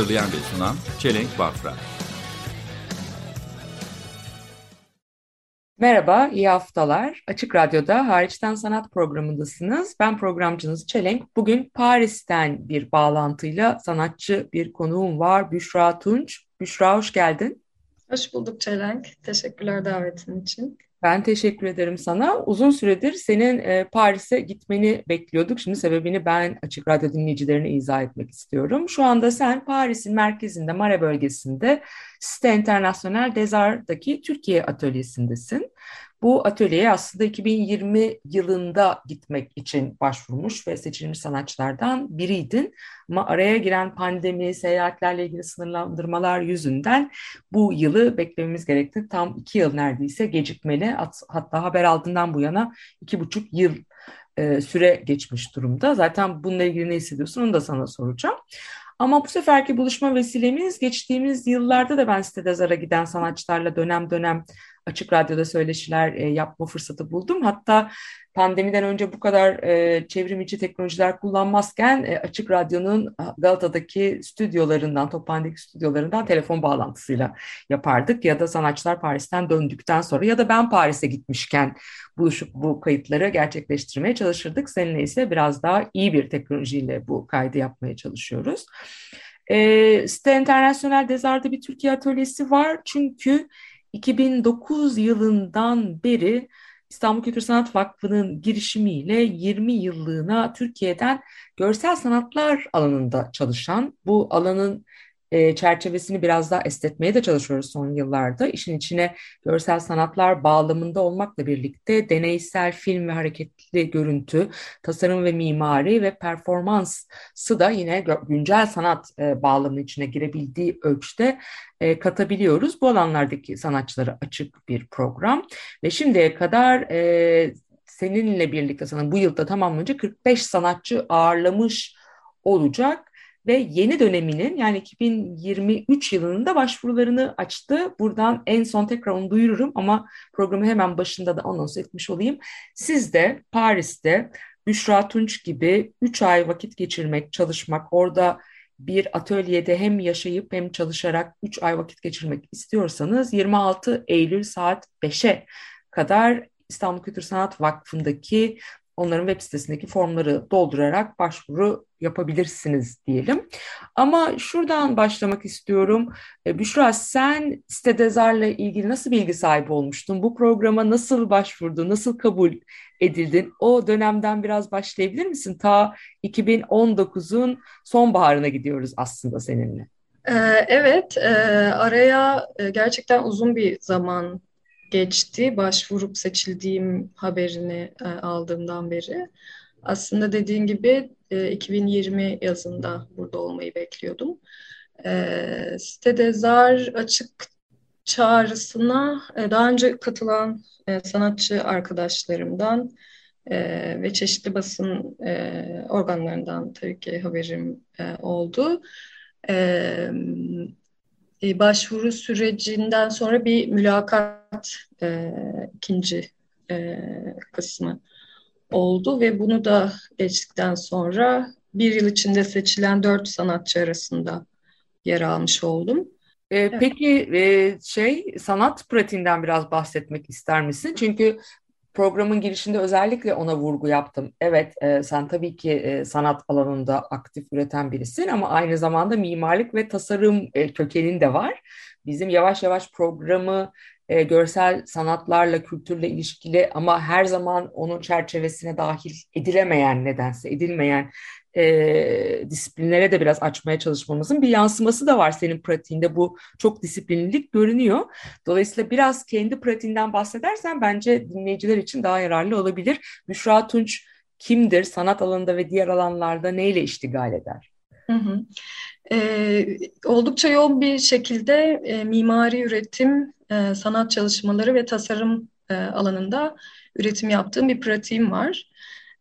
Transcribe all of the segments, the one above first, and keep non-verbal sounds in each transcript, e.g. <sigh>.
Hazırlayan ve sunan Çelenk Bafra. Merhaba, iyi haftalar. Açık Radyo'da Hariçten Sanat programındasınız. Ben programcınız Çelenk. Bugün Paris'ten bir bağlantıyla sanatçı bir konuğum var. Büşra Tunç. Büşra hoş geldin. Hoş bulduk Çelenk. Teşekkürler davetin için. Ben teşekkür ederim sana. Uzun süredir senin e, Paris'e gitmeni bekliyorduk. Şimdi sebebini ben Açık Radyo dinleyicilerine izah etmek istiyorum. Şu anda sen Paris'in merkezinde, Mare bölgesinde Site International des Arts'daki Türkiye atölyesindesin. Bu atölyeye aslında 2020 yılında gitmek için başvurmuş ve seçilmiş sanatçılardan biriydin. Ama araya giren pandemi, seyahatlerle ilgili sınırlandırmalar yüzünden bu yılı beklememiz gerekti. Tam iki yıl neredeyse gecikmeli. Hatta haber aldığından bu yana iki buçuk yıl e, süre geçmiş durumda. Zaten bununla ilgili ne hissediyorsun onu da sana soracağım. Ama bu seferki buluşma vesilemiz geçtiğimiz yıllarda da ben sitede zara giden sanatçılarla dönem dönem açık radyoda söyleşiler e, yapma fırsatı buldum. Hatta pandemiden önce bu kadar e, çevrim teknolojiler kullanmazken e, Açık Radyo'nun Galata'daki stüdyolarından, Tophane'deki stüdyolarından telefon bağlantısıyla yapardık. Ya da sanatçılar Paris'ten döndükten sonra ya da ben Paris'e gitmişken buluşup bu kayıtları gerçekleştirmeye çalışırdık. Seninle ise biraz daha iyi bir teknolojiyle bu kaydı yapmaya çalışıyoruz. E, Site International Dezar'da bir Türkiye atölyesi var çünkü 2009 yılından beri İstanbul Kültür Sanat Vakfı'nın girişimiyle 20 yıllığına Türkiye'den görsel sanatlar alanında çalışan, bu alanın e, çerçevesini biraz daha estetmeye de çalışıyoruz son yıllarda. İşin içine görsel sanatlar bağlamında olmakla birlikte deneysel film ve hareketli görüntü, tasarım ve mimari ve performansı da yine güncel sanat e, bağlamının içine girebildiği ölçüde e, katabiliyoruz. Bu alanlardaki sanatçılara açık bir program ve şimdiye kadar e, seninle birlikte sana bu yılda tamamlanınca 45 sanatçı ağırlamış olacak ve yeni döneminin yani 2023 yılında başvurularını açtı. Buradan en son tekrar onu duyururum ama programı hemen başında da anons etmiş olayım. Siz de Paris'te Büşra Tunç gibi 3 ay vakit geçirmek, çalışmak, orada bir atölyede hem yaşayıp hem çalışarak 3 ay vakit geçirmek istiyorsanız 26 Eylül saat 5'e kadar İstanbul Kültür Sanat Vakfı'ndaki onların web sitesindeki formları doldurarak başvuru yapabilirsiniz diyelim. Ama şuradan başlamak istiyorum. E, Büşra sen Sitedezar'la ilgili nasıl bilgi sahibi olmuştun? Bu programa nasıl başvurdun? Nasıl kabul edildin? O dönemden biraz başlayabilir misin? Ta 2019'un sonbaharına gidiyoruz aslında seninle. Ee, evet, e, araya e, gerçekten uzun bir zaman geçti başvurup seçildiğim haberini e, aldığımdan beri. Aslında dediğin gibi e, 2020 yazında burada olmayı bekliyordum. E, sitede zar açık çağrısına e, daha önce katılan e, sanatçı arkadaşlarımdan e, ve çeşitli basın e, organlarından tabii ki haberim e, oldu. E, e, başvuru sürecinden sonra bir mülakat e, ikinci e, kısmı oldu ve bunu da geçtikten sonra bir yıl içinde seçilen dört sanatçı arasında yer almış oldum. Ee, peki e, şey sanat pratiğinden biraz bahsetmek ister misin? Çünkü programın girişinde özellikle ona vurgu yaptım. Evet e, sen tabii ki e, sanat alanında aktif üreten birisin ama aynı zamanda mimarlık ve tasarım e, kökenin de var. Bizim yavaş yavaş programı e, görsel sanatlarla, kültürle ilişkili ama her zaman onun çerçevesine dahil edilemeyen nedense, edilmeyen e, disiplinlere de biraz açmaya çalışmamızın bir yansıması da var senin pratiğinde. Bu çok disiplinlilik görünüyor. Dolayısıyla biraz kendi pratiğinden bahsedersen bence dinleyiciler için daha yararlı olabilir. Büşra Tunç kimdir? Sanat alanında ve diğer alanlarda neyle iştigal eder? Hı hı. E, oldukça yoğun bir şekilde e, mimari üretim, e, sanat çalışmaları ve tasarım e, alanında üretim yaptığım bir pratiğim var.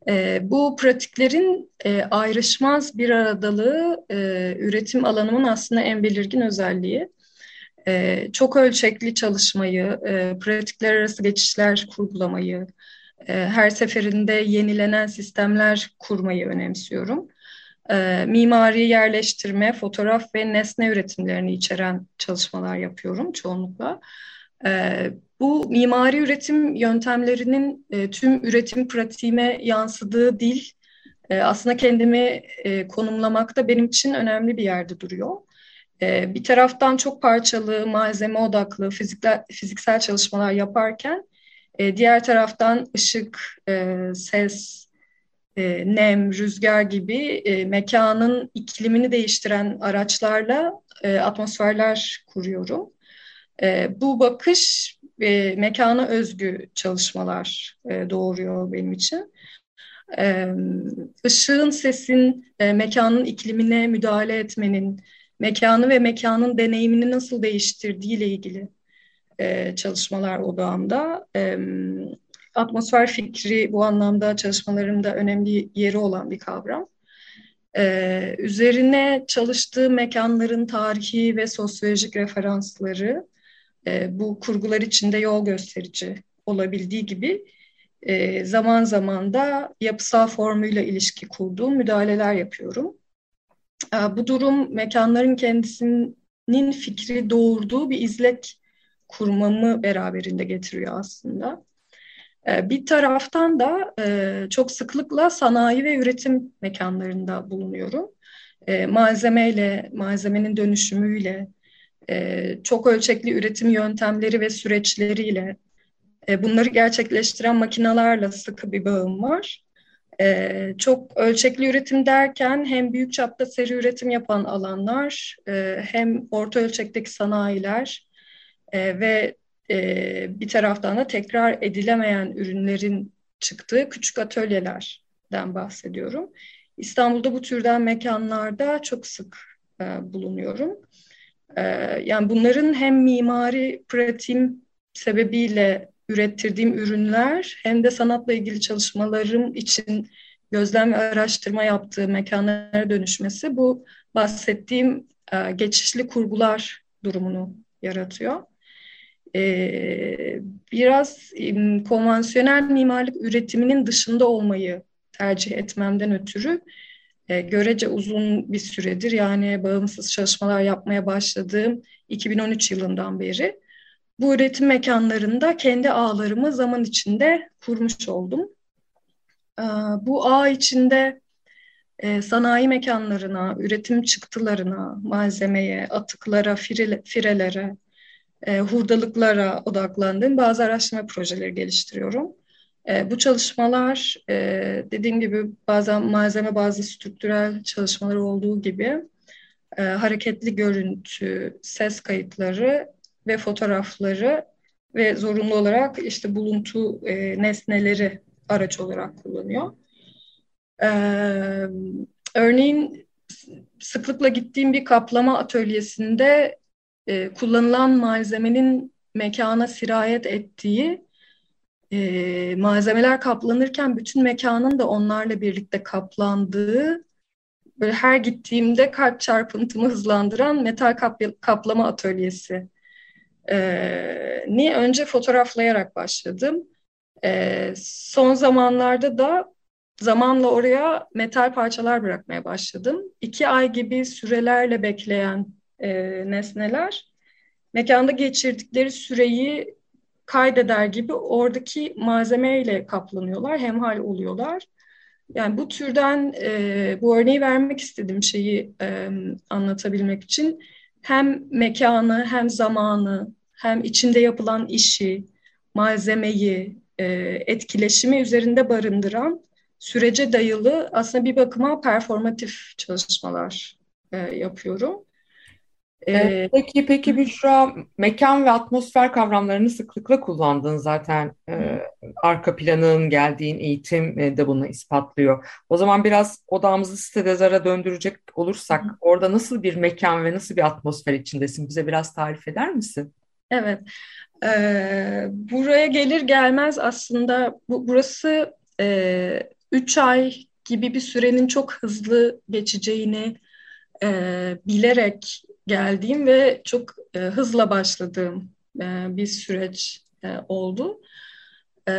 E, bu pratiklerin e, ayrışmaz bir aradalığı e, üretim alanımın aslında en belirgin özelliği. E, çok ölçekli çalışmayı, e, pratikler arası geçişler kurgulamayı, e, her seferinde yenilenen sistemler kurmayı önemsiyorum. E, mimari yerleştirme, fotoğraf ve nesne üretimlerini içeren çalışmalar yapıyorum çoğunlukla. E, bu mimari üretim yöntemlerinin e, tüm üretim pratiğime yansıdığı dil e, aslında kendimi konumlamakta benim için önemli bir yerde duruyor. Bir taraftan çok parçalı, malzeme odaklı, fiziksel, çalışmalar yaparken diğer taraftan ışık, ses, e, nem, rüzgar gibi e, mekanın iklimini değiştiren araçlarla e, atmosferler kuruyorum. E, bu bakış e, mekana özgü çalışmalar e, doğuruyor benim için. E, ışığın, sesin, e, mekanın iklimine müdahale etmenin, mekanı ve mekanın deneyimini nasıl değiştirdiği ile ilgili e, çalışmalar odağımda. E, atmosfer fikri bu anlamda çalışmalarımda önemli yeri olan bir kavram. Ee, üzerine çalıştığı mekanların tarihi ve sosyolojik referansları e, bu kurgular içinde yol gösterici olabildiği gibi e, zaman zaman da yapısal formuyla ilişki kurduğum müdahaleler yapıyorum. E, bu durum mekanların kendisinin fikri doğurduğu bir izlek kurmamı beraberinde getiriyor aslında. E, bir taraftan da e, çok sıklıkla sanayi ve üretim mekanlarında bulunuyorum. E, malzemeyle, malzemenin dönüşümüyle, e, çok ölçekli üretim yöntemleri ve süreçleriyle bunları gerçekleştiren makinalarla sıkı bir bağım var. Çok ölçekli üretim derken hem büyük çapta seri üretim yapan alanlar hem orta ölçekteki sanayiler ve e, bir taraftan da tekrar edilemeyen ürünlerin çıktığı küçük atölyelerden bahsediyorum. İstanbul'da bu türden mekanlarda çok sık e, bulunuyorum. Ee, yani bunların hem mimari pratiğim sebebiyle ürettirdiğim ürünler hem de sanatla ilgili çalışmalarım için gözlem ve araştırma yaptığı mekanlara dönüşmesi bu bahsettiğim e, geçişli kurgular durumunu yaratıyor. Ee, biraz konvansiyonel mimarlık üretiminin dışında olmayı tercih etmemden ötürü e, görece uzun bir süredir yani bağımsız çalışmalar yapmaya başladığım 2013 yılından beri bu üretim mekanlarında kendi ağlarımı zaman içinde kurmuş oldum. E, bu ağ içinde e, sanayi mekanlarına, üretim çıktılarına, malzemeye, atıklara, fire, firelere, e, hurdalıklara odaklandığım bazı araştırma projeleri geliştiriyorum. E, bu çalışmalar e, dediğim gibi bazen malzeme bazı strüktürel çalışmalar olduğu gibi e, hareketli görüntü, ses kayıtları ve fotoğrafları ve zorunlu olarak işte buluntu e, nesneleri araç olarak kullanıyor. E, örneğin sıklıkla gittiğim bir kaplama atölyesinde e, kullanılan malzemenin mekana sirayet ettiği e, malzemeler kaplanırken bütün mekanın da onlarla birlikte kaplandığı böyle her gittiğimde kalp çarpıntımı hızlandıran metal kap kaplama atölyesi e, ni önce fotoğraflayarak başladım. E, son zamanlarda da zamanla oraya metal parçalar bırakmaya başladım. İki ay gibi sürelerle bekleyen e, nesneler mekanda geçirdikleri süreyi kaydeder gibi oradaki malzemeyle kaplanıyorlar, hemhal oluyorlar. Yani bu türden e, bu örneği vermek istediğim şeyi e, anlatabilmek için hem mekanı hem zamanı hem içinde yapılan işi, malzemeyi, e, etkileşimi üzerinde barındıran sürece dayalı aslında bir bakıma performatif çalışmalar e, yapıyorum. Ee, peki peki Büşra mekan ve atmosfer kavramlarını sıklıkla kullandın zaten ee, arka planın geldiğin eğitim e, de bunu ispatlıyor. O zaman biraz odamızı sitede döndürecek olursak orada nasıl bir mekan ve nasıl bir atmosfer içindesin bize biraz tarif eder misin? Evet. Ee, buraya gelir gelmez aslında bu, burası e, ay gibi bir sürenin çok hızlı geçeceğini e, bilerek geldiğim ve çok e, hızla başladığım e, bir süreç e, oldu. E,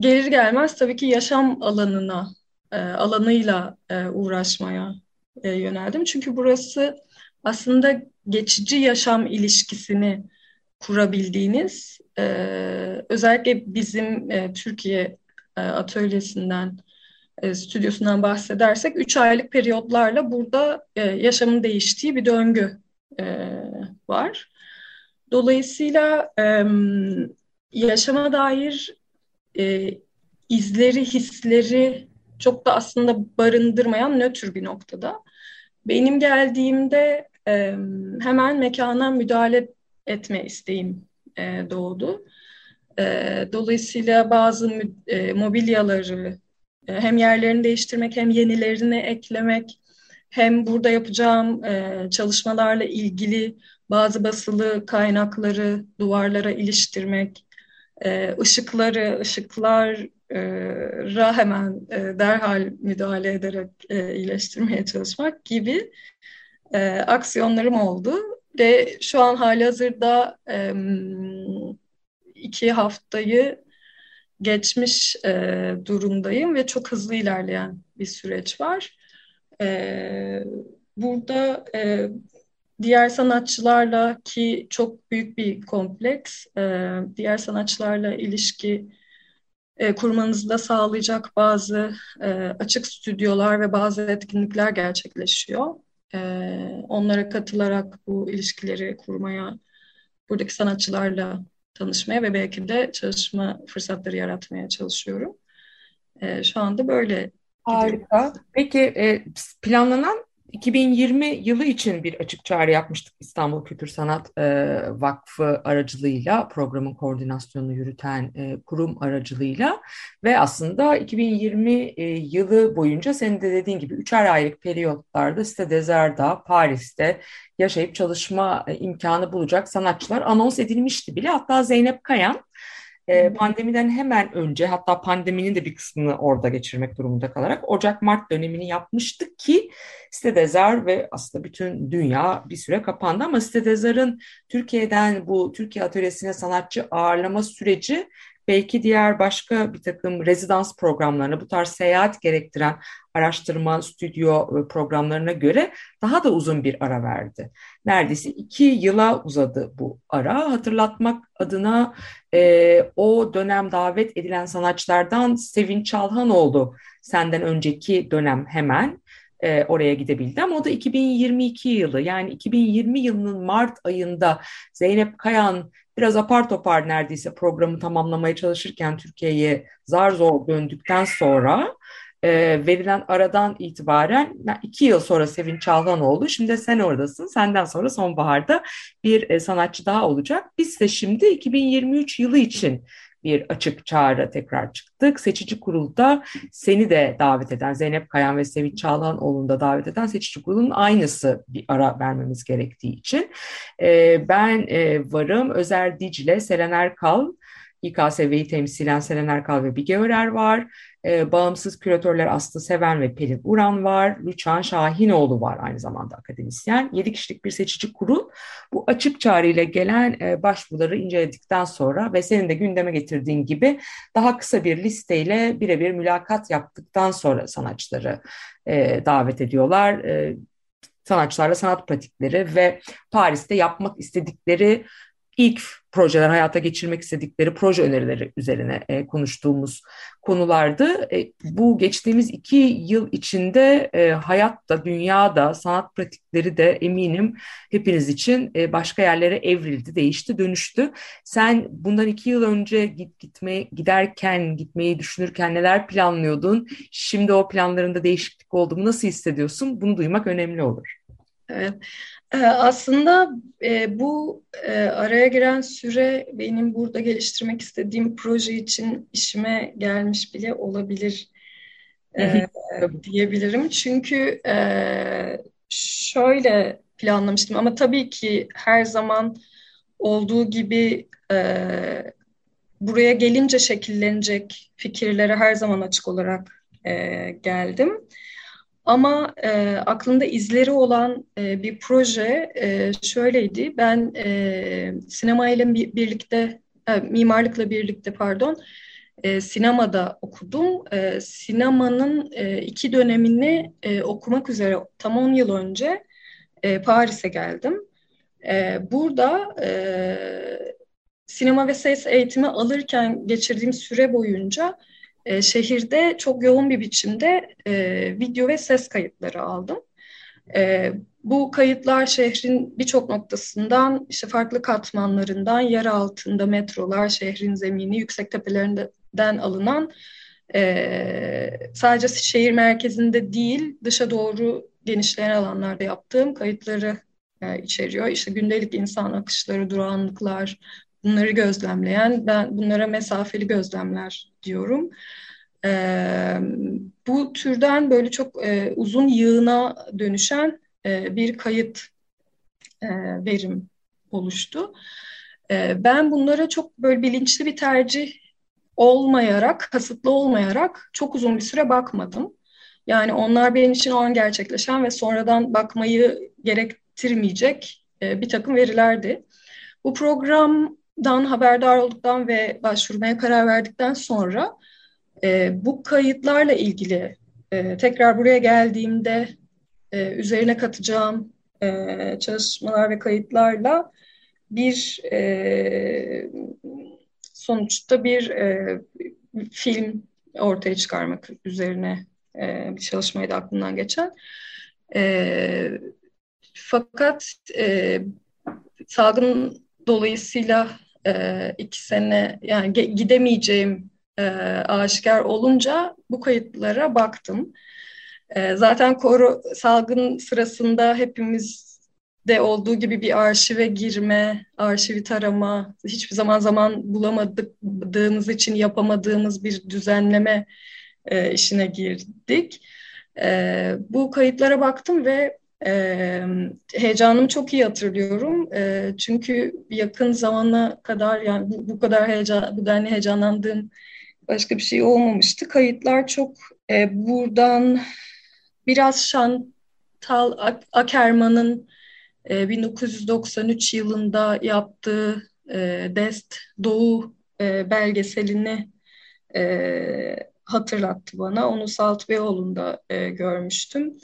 gelir gelmez tabii ki yaşam alanına, e, alanıyla e, uğraşmaya e, yöneldim. Çünkü burası aslında geçici yaşam ilişkisini kurabildiğiniz, e, özellikle bizim e, Türkiye e, atölyesinden, e, stüdyosundan bahsedersek, üç aylık periyotlarla burada e, yaşamın değiştiği bir döngü e, var. Dolayısıyla e, yaşama dair e, izleri, hisleri çok da aslında barındırmayan nötr bir noktada. Benim geldiğimde e, hemen mekana müdahale etme isteğim e, doğdu. E, dolayısıyla bazı e, mobilyaları hem yerlerini değiştirmek hem yenilerini eklemek hem burada yapacağım e, çalışmalarla ilgili bazı basılı kaynakları duvarlara iliştirmek, e, ışıkları, ışıklara hemen e, derhal müdahale ederek iyileştirmeye çalışmak gibi aksiyonlarım oldu. Ve şu an hali hazırda iki haftayı geçmiş e, durumdayım ve çok hızlı ilerleyen bir süreç var. E, burada e, diğer sanatçılarla ki çok büyük bir kompleks, e, diğer sanatçılarla ilişki e, kurmanızı da sağlayacak bazı e, açık stüdyolar ve bazı etkinlikler gerçekleşiyor. E, onlara katılarak bu ilişkileri kurmaya, buradaki sanatçılarla tanışmaya ve belki de çalışma fırsatları yaratmaya çalışıyorum. E, şu anda böyle Harika. Peki e, planlanan 2020 yılı için bir açık çağrı yapmıştık İstanbul Kültür Sanat e, Vakfı aracılığıyla programın koordinasyonunu yürüten e, kurum aracılığıyla ve aslında 2020 e, yılı boyunca senin de dediğin gibi üçer aylık periyotlarda Site Dezer'da, Paris'te yaşayıp çalışma e, imkanı bulacak sanatçılar anons edilmişti bile. Hatta Zeynep Kayan e, pandemiden hemen önce hatta pandeminin de bir kısmını orada geçirmek durumunda kalarak Ocak-Mart dönemini yapmıştık ki Stedezar ve aslında bütün dünya bir süre kapandı. Ama Stedezar'ın Türkiye'den bu Türkiye atölyesine sanatçı ağırlama süreci belki diğer başka bir takım rezidans programlarına, bu tarz seyahat gerektiren araştırma, stüdyo e, programlarına göre daha da uzun bir ara verdi. Neredeyse iki yıla uzadı bu ara. Hatırlatmak adına e, o dönem davet edilen sanatçılardan Sevin Çalhanoğlu senden önceki dönem hemen e, oraya gidebildi ama o da 2022 yılı yani 2020 yılının Mart ayında Zeynep Kayan biraz apar topar neredeyse programı tamamlamaya çalışırken Türkiye'ye zar zor döndükten sonra e, verilen aradan itibaren iki yıl sonra Sevin oldu. Şimdi sen oradasın. Senden sonra sonbaharda bir e, sanatçı daha olacak. Biz de şimdi 2023 yılı için bir açık çağrı tekrar çıktık. Seçici kurulda seni de davet eden Zeynep Kayan ve Sevinç Çağlanoğlu'nu da davet eden seçici kurulun aynısı bir ara vermemiz gerektiği için. E, ben e, varım. Özer Dicle, Selen Erkal, İKSV'yi temsilen Selen Erkal ve Bige Örer var. E, bağımsız küratörler Aslı Seven ve Pelin Uran var. Lüçhan Şahinoğlu var aynı zamanda akademisyen. Yedi kişilik bir seçici kurul. Bu açık çağrıyla gelen e, başvuruları inceledikten sonra ve senin de gündeme getirdiğin gibi daha kısa bir listeyle birebir mülakat yaptıktan sonra sanatçıları e, davet ediyorlar. E, sanatçılarla sanat pratikleri ve Paris'te yapmak istedikleri ilk projeler hayata geçirmek istedikleri proje önerileri üzerine e, konuştuğumuz konulardı. E, bu geçtiğimiz iki yıl içinde e, hayatta, dünyada, sanat pratikleri de eminim hepiniz için e, başka yerlere evrildi, değişti, dönüştü. Sen bundan iki yıl önce git gitmeye giderken, gitmeyi düşünürken neler planlıyordun? Şimdi o planlarında değişiklik oldu mu? Nasıl hissediyorsun? Bunu duymak önemli olur. Evet. Ee, aslında e, bu e, araya giren süre benim burada geliştirmek istediğim proje için işime gelmiş bile olabilir e, <laughs> diyebilirim. Çünkü şöyle planlamıştım ama tabii ki her zaman olduğu gibi buraya gelince şekillenecek fikirlere her zaman açık olarak geldim. Ama e, aklımda izleri olan e, bir proje e, şöyleydi. Ben e, sinema ile birlikte, e, mimarlıkla birlikte pardon, e, sinemada okudum. E, sinemanın e, iki dönemini e, okumak üzere tam 10 yıl önce e, Paris'e geldim. E, burada e, sinema ve ses eğitimi alırken geçirdiğim süre boyunca e, şehirde çok yoğun bir biçimde e, video ve ses kayıtları aldım. E, bu kayıtlar şehrin birçok noktasından, işte farklı katmanlarından, yer altında metrolar, şehrin zemini, yüksek tepelerinden alınan e, sadece şehir merkezinde değil, dışa doğru genişleyen alanlarda yaptığım kayıtları e, içeriyor. İşte gündelik insan akışları, durağanlıklar, bunları gözlemleyen, ben bunlara mesafeli gözlemler diyorum. E, bu türden böyle çok e, uzun yığına dönüşen e, bir kayıt e, verim oluştu. E, ben bunlara çok böyle bilinçli bir tercih olmayarak, kasıtlı olmayarak çok uzun bir süre bakmadım. Yani onlar benim için o an gerçekleşen ve sonradan bakmayı gerektirmeyecek e, bir takım verilerdi. Bu program dan haberdar olduktan ve başvurmaya karar verdikten sonra e, bu kayıtlarla ilgili e, tekrar buraya geldiğimde e, üzerine katacağım e, çalışmalar ve kayıtlarla bir e, sonuçta bir e, film ortaya çıkarmak üzerine e, bir çalışmaydı aklımdan geçen. E, fakat e, salgın dolayısıyla e, iki sene yani gidemeyeceğim e, aşikar olunca bu kayıtlara baktım. E, zaten koru salgın sırasında hepimiz de olduğu gibi bir arşive girme, arşivi tarama, hiçbir zaman zaman bulamadığımız için yapamadığımız bir düzenleme e, işine girdik. E, bu kayıtlara baktım ve e, heyecanımı çok iyi hatırlıyorum. E, çünkü yakın zamana kadar yani bu, bu kadar heyecan, bu denli heyecanlandığım başka bir şey olmamıştı. Kayıtlar çok e, buradan biraz Şantal Akerman'ın e, 1993 yılında yaptığı e, Dest Doğu e, belgeselini e, hatırlattı bana. Onu Salt Beyoğlu'nda e, görmüştüm.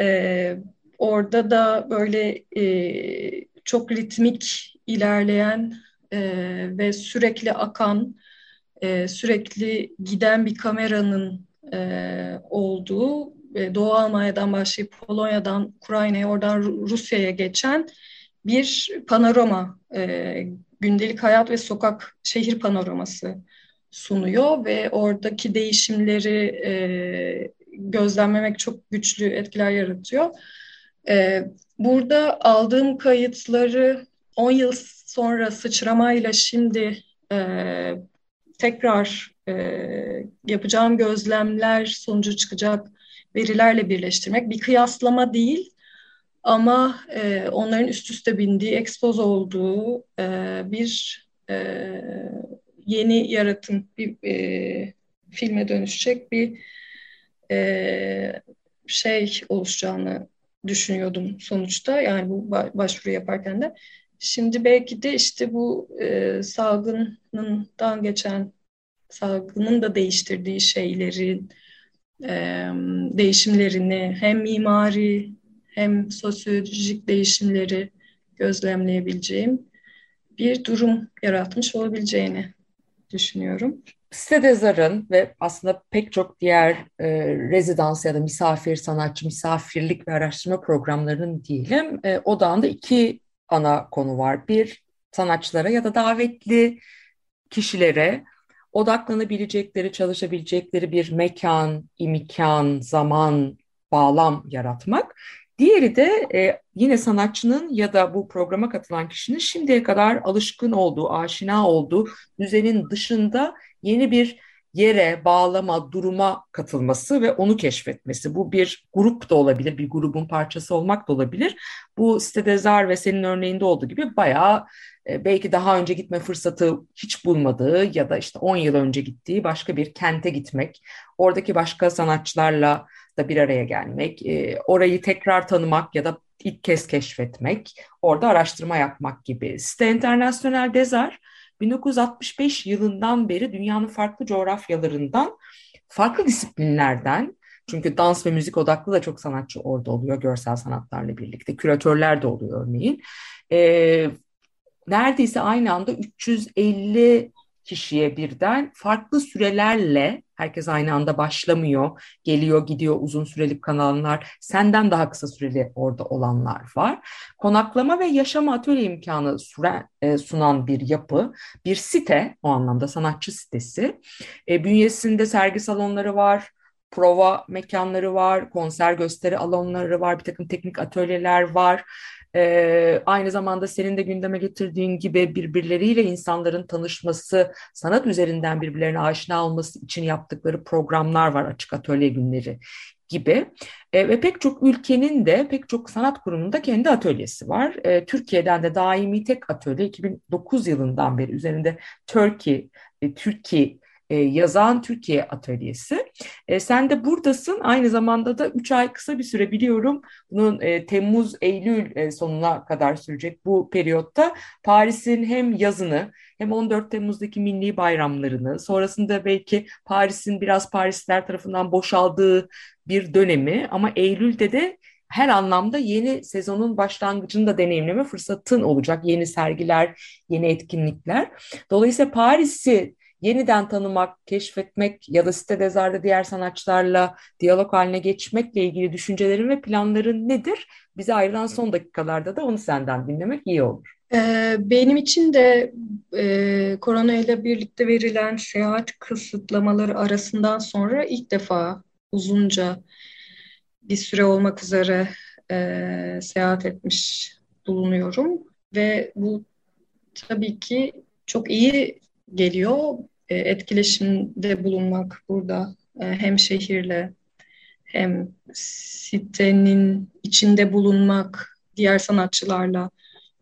E, Orada da böyle e, çok ritmik ilerleyen e, ve sürekli akan, e, sürekli giden bir kameranın e, olduğu e, Doğu Almanya'dan başlayıp Polonya'dan Ukrayna'ya oradan Rusya'ya geçen bir panorama, e, gündelik hayat ve sokak şehir panoraması sunuyor ve oradaki değişimleri e, gözlemlemek çok güçlü etkiler yaratıyor. Ee, burada aldığım kayıtları 10 yıl sonra sıçramayla şimdi e, tekrar e, yapacağım gözlemler sonucu çıkacak verilerle birleştirmek. Bir kıyaslama değil ama e, onların üst üste bindiği, ekspoz olduğu e, bir e, yeni yaratım, bir e, filme dönüşecek bir e, şey oluşacağını düşünüyordum sonuçta yani bu başvuru yaparken de. Şimdi belki de işte bu e, salgından geçen salgının da değiştirdiği şeylerin e, değişimlerini hem mimari hem sosyolojik değişimleri gözlemleyebileceğim bir durum yaratmış olabileceğini düşünüyorum. Stedezar'ın ve aslında pek çok diğer e, rezidans ya da misafir sanatçı, misafirlik ve araştırma programlarının diyelim e, odağında iki ana konu var. Bir, sanatçılara ya da davetli kişilere odaklanabilecekleri, çalışabilecekleri bir mekan, imkan, zaman, bağlam yaratmak. Diğeri de e, yine sanatçının ya da bu programa katılan kişinin şimdiye kadar alışkın olduğu, aşina olduğu düzenin dışında yeni bir yere, bağlama, duruma katılması ve onu keşfetmesi. Bu bir grup da olabilir, bir grubun parçası olmak da olabilir. Bu sitede Zar ve senin örneğinde olduğu gibi bayağı e, belki daha önce gitme fırsatı hiç bulmadığı ya da işte 10 yıl önce gittiği başka bir kente gitmek, oradaki başka sanatçılarla da bir araya gelmek, e, orayı tekrar tanımak ya da ilk kez keşfetmek, orada araştırma yapmak gibi. Site International Desar 1965 yılından beri dünyanın farklı coğrafyalarından, farklı disiplinlerden, çünkü dans ve müzik odaklı da çok sanatçı orada oluyor görsel sanatlarla birlikte. Küratörler de oluyor örneğin. E, neredeyse aynı anda 350 kişiye birden farklı sürelerle herkes aynı anda başlamıyor, geliyor gidiyor uzun süreli kanallar, senden daha kısa süreli orada olanlar var. Konaklama ve yaşama atölye imkanı süren, e, sunan bir yapı, bir site o anlamda sanatçı sitesi. E, bünyesinde sergi salonları var, prova mekanları var, konser gösteri alanları var, bir takım teknik atölyeler var. Ee, aynı zamanda senin de gündeme getirdiğin gibi birbirleriyle insanların tanışması, sanat üzerinden birbirlerine aşina olması için yaptıkları programlar var, açık atölye günleri gibi e, ve pek çok ülkenin de pek çok sanat kurumunun da kendi atölyesi var. E, Türkiye'den de daimi tek atölye 2009 yılından beri üzerinde Turkey, e, Türkiye e, yazan Türkiye Atölyesi. E, sen de buradasın. Aynı zamanda da 3 ay kısa bir süre biliyorum. Bunun e, Temmuz, Eylül e, sonuna kadar sürecek bu periyotta Paris'in hem yazını hem 14 Temmuz'daki milli bayramlarını, sonrasında belki Paris'in biraz Parisler tarafından boşaldığı bir dönemi ama Eylül'de de her anlamda yeni sezonun başlangıcını da deneyimleme fırsatın olacak. Yeni sergiler, yeni etkinlikler. Dolayısıyla Paris'i yeniden tanımak, keşfetmek ya da site dezarda diğer sanatçılarla diyalog haline geçmekle ilgili düşüncelerin ve planların nedir? Bize ayrılan son dakikalarda da onu senden dinlemek iyi olur. Ee, benim için de e, korona ile birlikte verilen seyahat kısıtlamaları arasından sonra ilk defa uzunca bir süre olmak üzere e, seyahat etmiş bulunuyorum ve bu tabii ki çok iyi geliyor. E, etkileşimde bulunmak burada e, hem şehirle hem sitenin içinde bulunmak, diğer sanatçılarla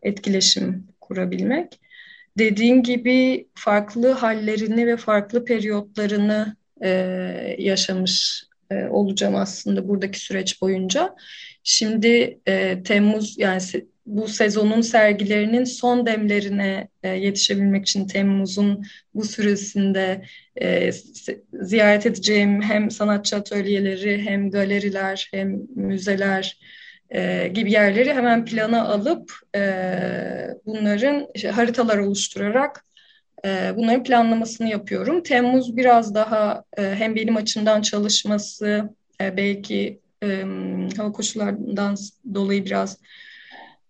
etkileşim kurabilmek. Dediğin gibi farklı hallerini ve farklı periyotlarını e, yaşamış e, olacağım aslında buradaki süreç boyunca. Şimdi e, Temmuz yani bu sezonun sergilerinin son demlerine e, yetişebilmek için Temmuz'un bu süresinde e, ziyaret edeceğim hem sanatçı atölyeleri hem galeriler hem müzeler e, gibi yerleri hemen plana alıp e, bunların işte, haritalar oluşturarak e, bunların planlamasını yapıyorum. Temmuz biraz daha e, hem benim açımdan çalışması e, belki e, hava koşullarından dolayı biraz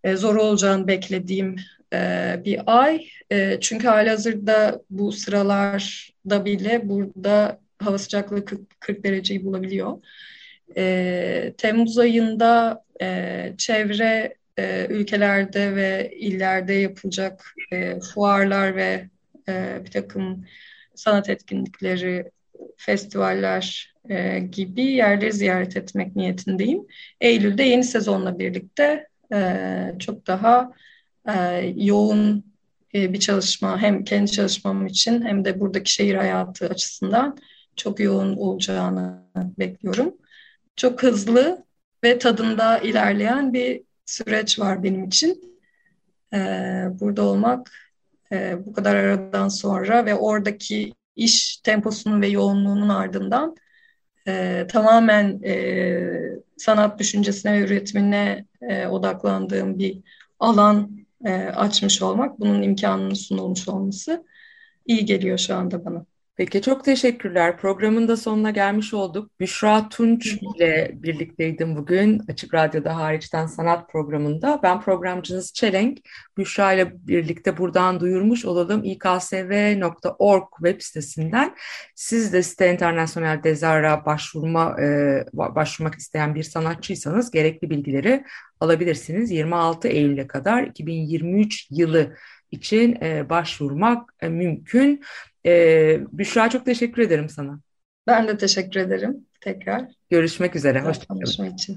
e, zor olacağını beklediğim e, bir ay. E, çünkü halihazırda bu sıralarda bile burada hava sıcaklığı 40, 40 dereceyi bulabiliyor. Temmuz ayında çevre ülkelerde ve illerde yapılacak fuarlar ve bir takım sanat etkinlikleri, festivaller gibi yerleri ziyaret etmek niyetindeyim. Eylül'de yeni sezonla birlikte çok daha yoğun bir çalışma hem kendi çalışmam için hem de buradaki şehir hayatı açısından çok yoğun olacağını bekliyorum. Çok hızlı ve tadında ilerleyen bir süreç var benim için. Burada olmak bu kadar aradan sonra ve oradaki iş temposunun ve yoğunluğunun ardından e, tamamen e, sanat düşüncesine ve üretimine e, odaklandığım bir alan e, açmış olmak, bunun imkanını sunulmuş olması iyi geliyor şu anda bana. Peki çok teşekkürler. Programın da sonuna gelmiş olduk. Büşra Tunç ile birlikteydim bugün Açık Radyo'da hariçten sanat programında. Ben programcınız Çelenk. Büşra ile birlikte buradan duyurmuş olalım. iksv.org web sitesinden. Siz de Site International Dezar'a başvurma, e, başvurmak isteyen bir sanatçıysanız gerekli bilgileri alabilirsiniz. 26 Eylül'e kadar 2023 yılı için e, başvurmak e, mümkün. E, Büşra çok teşekkür ederim sana. Ben de teşekkür ederim tekrar. Görüşmek üzere. Hoşçakalın. Hoşça